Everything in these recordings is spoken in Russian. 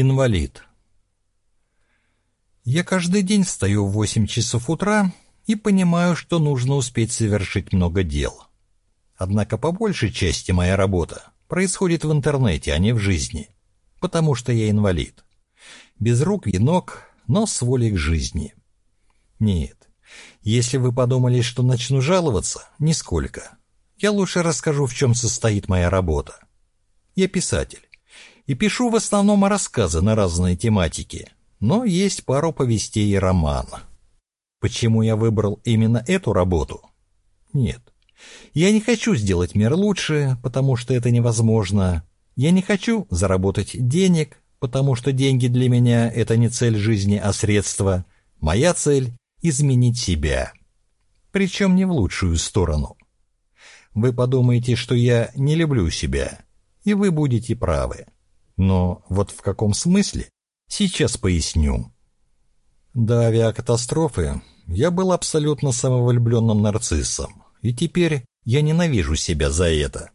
Инвалид. Я каждый день встаю в 8 часов утра и понимаю, что нужно успеть совершить много дел. Однако по большей части моя работа происходит в интернете, а не в жизни, потому что я инвалид. Без рук и ног, но с волей к жизни. Нет, если вы подумали, что начну жаловаться, нисколько. Я лучше расскажу, в чем состоит моя работа. Я писатель и пишу в основном рассказы на разные тематики, но есть пару повестей и роман. Почему я выбрал именно эту работу? Нет. Я не хочу сделать мир лучше, потому что это невозможно. Я не хочу заработать денег, потому что деньги для меня — это не цель жизни, а средство. Моя цель — изменить себя. Причем не в лучшую сторону. Вы подумаете, что я не люблю себя, и вы будете правы. Но вот в каком смысле? Сейчас поясню. До авиакатастрофы я был абсолютно самовлюбленным нарциссом, и теперь я ненавижу себя за это.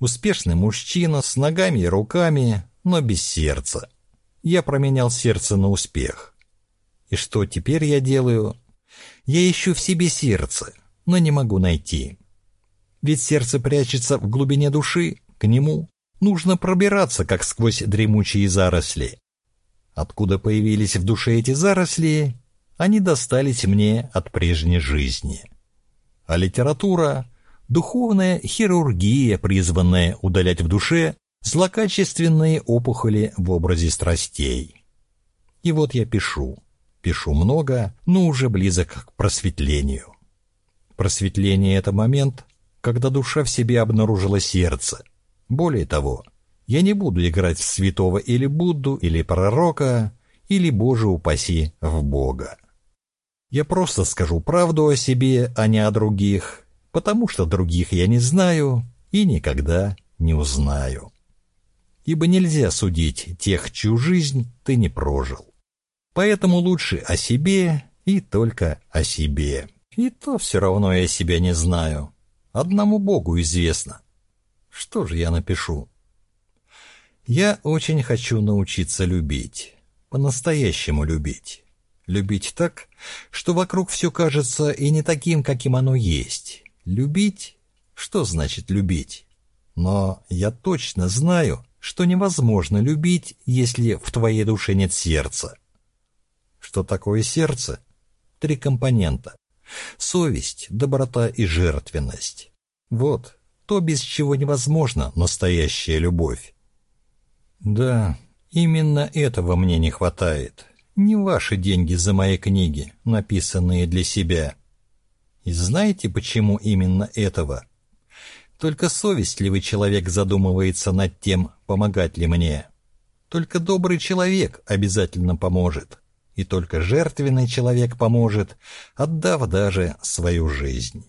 Успешный мужчина с ногами и руками, но без сердца. Я променял сердце на успех. И что теперь я делаю? Я ищу в себе сердце, но не могу найти. Ведь сердце прячется в глубине души, к нему Нужно пробираться, как сквозь дремучие заросли. Откуда появились в душе эти заросли, они достались мне от прежней жизни. А литература — духовная хирургия, призванная удалять в душе злокачественные опухоли в образе страстей. И вот я пишу. Пишу много, но уже близок к просветлению. Просветление — это момент, когда душа в себе обнаружила сердце, более того, я не буду играть в святого или Будду, или пророка, или, Боже упаси, в Бога. Я просто скажу правду о себе, а не о других, потому что других я не знаю и никогда не узнаю. Ибо нельзя судить тех, чью жизнь ты не прожил. Поэтому лучше о себе и только о себе. И то все равно я себя не знаю. Одному Богу известно. Что же я напишу? Я очень хочу научиться любить. По-настоящему любить. Любить так, что вокруг все кажется и не таким, каким оно есть. Любить? Что значит любить? Но я точно знаю, что невозможно любить, если в твоей душе нет сердца. Что такое сердце? Три компонента. Совесть, доброта и жертвенность. Вот, то, без чего невозможна настоящая любовь. Да, именно этого мне не хватает. Не ваши деньги за мои книги, написанные для себя. И знаете, почему именно этого? Только совестливый человек задумывается над тем, помогать ли мне. Только добрый человек обязательно поможет. И только жертвенный человек поможет, отдав даже свою жизнь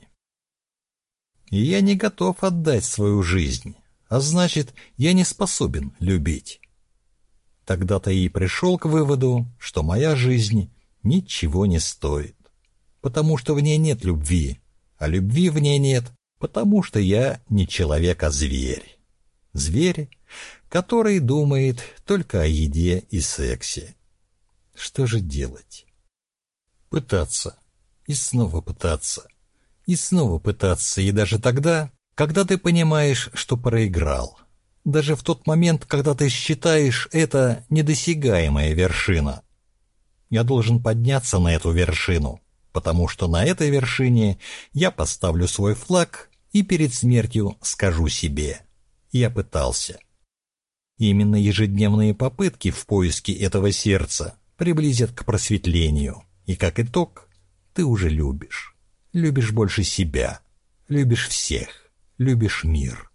и я не готов отдать свою жизнь, а значит, я не способен любить. Тогда-то и пришел к выводу, что моя жизнь ничего не стоит, потому что в ней нет любви, а любви в ней нет, потому что я не человек, а зверь. Зверь, который думает только о еде и сексе. Что же делать? Пытаться. И снова пытаться и снова пытаться, и даже тогда, когда ты понимаешь, что проиграл. Даже в тот момент, когда ты считаешь это недосягаемая вершина. Я должен подняться на эту вершину, потому что на этой вершине я поставлю свой флаг и перед смертью скажу себе «Я пытался». Именно ежедневные попытки в поиске этого сердца приблизят к просветлению, и как итог ты уже любишь. Любишь больше себя, любишь всех, любишь мир.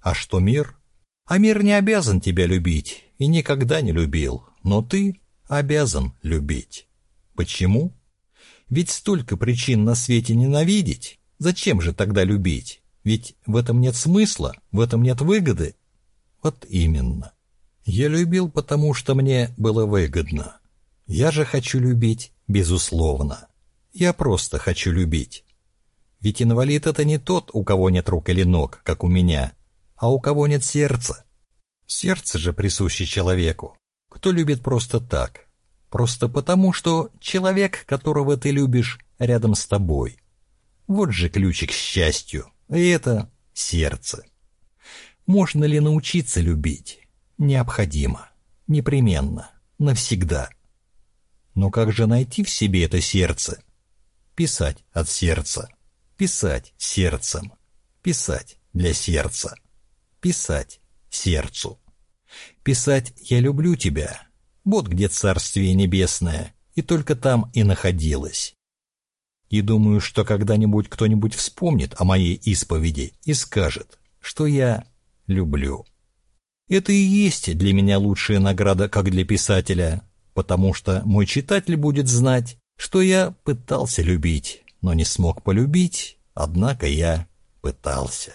А что мир? А мир не обязан тебя любить и никогда не любил, но ты обязан любить. Почему? Ведь столько причин на свете ненавидеть. Зачем же тогда любить? Ведь в этом нет смысла, в этом нет выгоды. Вот именно. Я любил, потому что мне было выгодно. Я же хочу любить, безусловно. Я просто хочу любить. Ведь инвалид — это не тот, у кого нет рук или ног, как у меня, а у кого нет сердца. Сердце же присуще человеку. кто любит просто так, просто потому, что человек, которого ты любишь, рядом с тобой. Вот же ключик к счастью, и это сердце. Можно ли научиться любить? Необходимо, непременно, навсегда. Но как же найти в себе это сердце? Писать от сердца, писать сердцем, писать для сердца, писать сердцу. Писать «Я люблю тебя» — вот где Царствие Небесное, и только там и находилось. И думаю, что когда-нибудь кто-нибудь вспомнит о моей исповеди и скажет, что я люблю. Это и есть для меня лучшая награда, как для писателя, потому что мой читатель будет знать, что я пытался любить, но не смог полюбить, однако я пытался.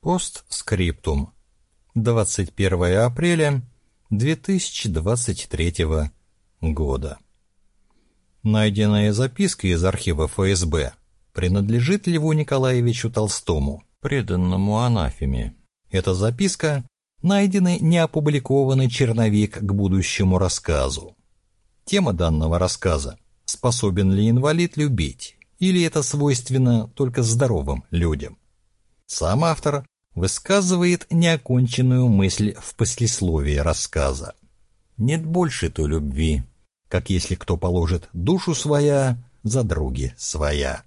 Постскриптум. 21 апреля 2023 года. Найденная записка из архива ФСБ принадлежит Льву Николаевичу Толстому, преданному анафеме. Эта записка – найденный неопубликованный черновик к будущему рассказу. Тема данного рассказа – способен ли инвалид любить, или это свойственно только здоровым людям. Сам автор высказывает неоконченную мысль в послесловии рассказа. Нет больше той любви, как если кто положит душу своя за други своя.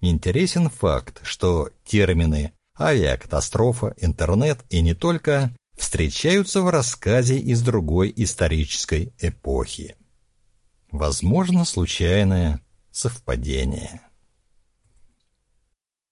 Интересен факт, что термины авиакатастрофа, интернет и не только встречаются в рассказе из другой исторической эпохи. Возможно, случайное совпадение.